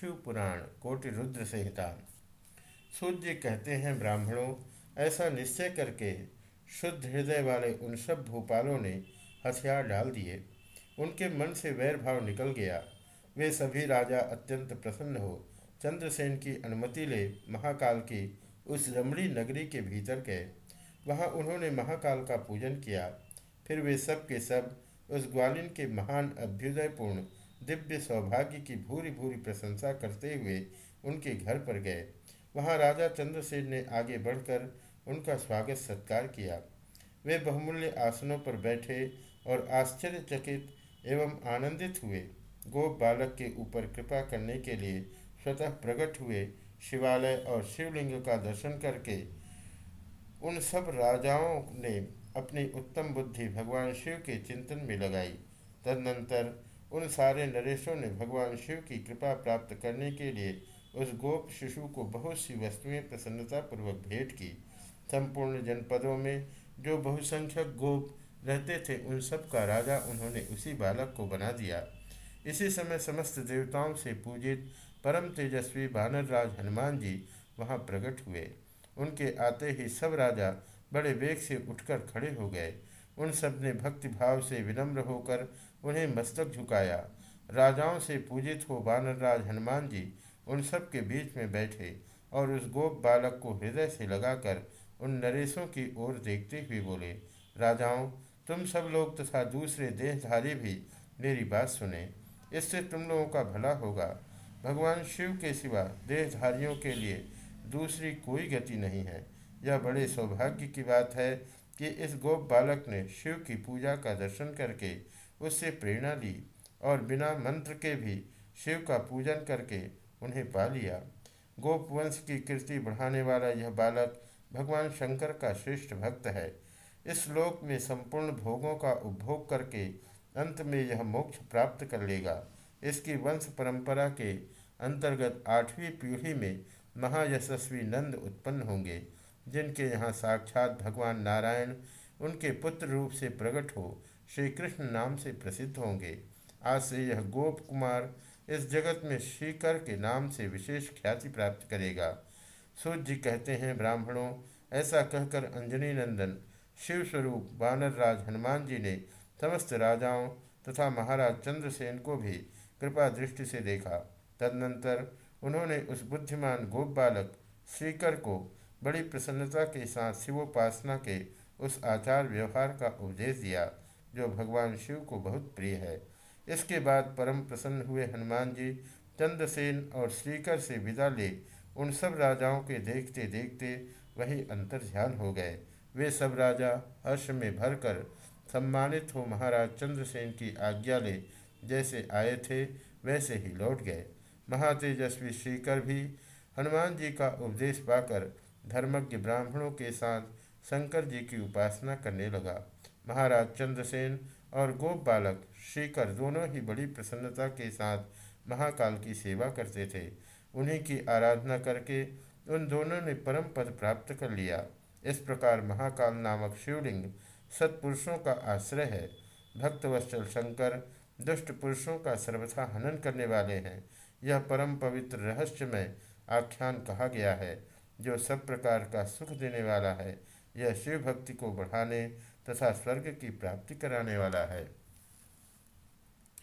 शिव पुराण कोटि रुद्र संहिता। सूर्य कहते हैं, ब्राह्मणों, ऐसा निश्चय करके शुद्ध हृदय वाले उन सब भूपालों ने हथियार डाल दिए। उनके मन से वैर भाव निकल गया। वे सभी राजा अत्यंत प्रसन्न हो, चंद्रसेन की अनुमति ले महाकाल की उस रमणी नगरी के भीतर गए। वहाँ उन्होंने महाकाल का पूजन किया। फिर वे सब के सब उस ग्वालिन के महान अभ्युदयपूर्ण दिव्य सौभाग्य की भूरी भूरी प्रशंसा करते हुए उनके घर पर गए। वहाँ राजा चंद्रसेन ने आगे बढ़कर उनका स्वागत सत्कार किया। वे बहुमूल्य आसनों पर बैठे और आश्चर्यचकित एवं आनंदित हुए। गोप बालक के ऊपर कृपा करने के लिए स्वतः प्रकट हुए। शिवालय और शिवलिंग का दर्शन करके उन सब राजाओं ने अपनी उत्तम बुद्धि भगवान शिव के चिंतन में लगाई। तदनंतर उन सारे नरेशों ने भगवान शिव की कृपा प्राप्त करने के लिए उस गोप शिशु को बहुत सी वस्तुएँ प्रसन्नतापूर्वक भेंट की। संपूर्ण जनपदों में जो बहुसंख्यक गोप रहते थे, उन सब का राजा उन्होंने उसी बालक को बना दिया। इसी समय समस्त देवताओं से पूजित परम तेजस्वी बानर राज हनुमान जी वहाँ प्रकट हुए। उनके आते ही सब राजा बड़े वेग से उठकर खड़े हो गए। उन सबने भक्ति भाव से विनम्र होकर उन्हें मस्तक झुकाया। राजाओं से पूजित हो बानरराज हनुमान जी उन सब के बीच में बैठे और उस गोप बालक को हृदय से लगाकर उन नरेशों की ओर देखते हुए बोले, राजाओं, तुम सब लोग तथा दूसरे देहधारी भी मेरी बात सुने। इससे तुम लोगों का भला होगा। भगवान शिव के सिवा देहधारियों के लिए दूसरी कोई गति नहीं है। यह बड़े सौभाग्य की बात है कि इस गोप बालक ने शिव की पूजा का दर्शन करके उससे प्रेरणा ली और बिना मंत्र के भी शिव का पूजन करके उन्हें पा लिया। गोप वंश की कीर्ति बढ़ाने वाला यह बालक भगवान शंकर का श्रेष्ठ भक्त है। इस श्लोक में संपूर्ण भोगों का उपभोग करके अंत में यह मोक्ष प्राप्त कर लेगा। इसकी वंश परंपरा के अंतर्गत आठवीं पीढ़ी में महायशस्वी नंद उत्पन्न होंगे। जिनके यहाँ साक्षात भगवान नारायण उनके पुत्र रूप से प्रकट हो श्री कृष्ण नाम से प्रसिद्ध होंगे। आज से यह गोप कुमार इस जगत में श्रीकर के नाम से विशेष ख्याति प्राप्त करेगा। सूर्य जी कहते हैं, ब्राह्मणों, ऐसा कहकर अंजनी नंदन शिव स्वरूप बानर राज हनुमान जी ने समस्त राजाओं तथा महाराज चंद्रसेन को भी कृपा दृष्टि से देखा। तदनंतर उन्होंने उस बुद्धिमान गोप बालक श्रीकर को बड़ी प्रसन्नता के साथ शिवोपासना के उस आचार व्यवहार का उपदेश दिया, जो भगवान शिव को बहुत प्रिय है। इसके बाद परम प्रसन्न हुए हनुमान जी चंद्रसेन और श्रीकर से विदा ले उन सब राजाओं के देखते देखते वही अंतर ध्यान हो गए। वे सब राजा हर्ष में भरकर सम्मानित हो महाराज चंद्रसेन की आज्ञा ले जैसे आए थे, वैसे ही लौट गए। महातेजस्वी श्रीकर भी हनुमान जी का उपदेश पाकर धर्मज्ञ ब्राह्मणों के साथ शंकर जी की उपासना करने लगा। महाराज चंद्रसेन और गोप बालक श्रीकर दोनों ही बड़ी प्रसन्नता के साथ महाकाल की सेवा करते थे। उन्हीं की आराधना करके उन दोनों ने परम पद प्राप्त कर लिया। इस प्रकार महाकाल नामक शिवलिंग सत्पुरुषों का आश्रय है। भक्तवत्सल शंकर दुष्ट पुरुषों का सर्वथा हनन करने वाले हैं। यह परम पवित्र रहस्यमय आख्यान कहा गया है। जो सब प्रकार का सुख देने वाला है, यह शिव भक्ति को बढ़ाने तथा स्वर्ग की प्राप्ति कराने वाला है।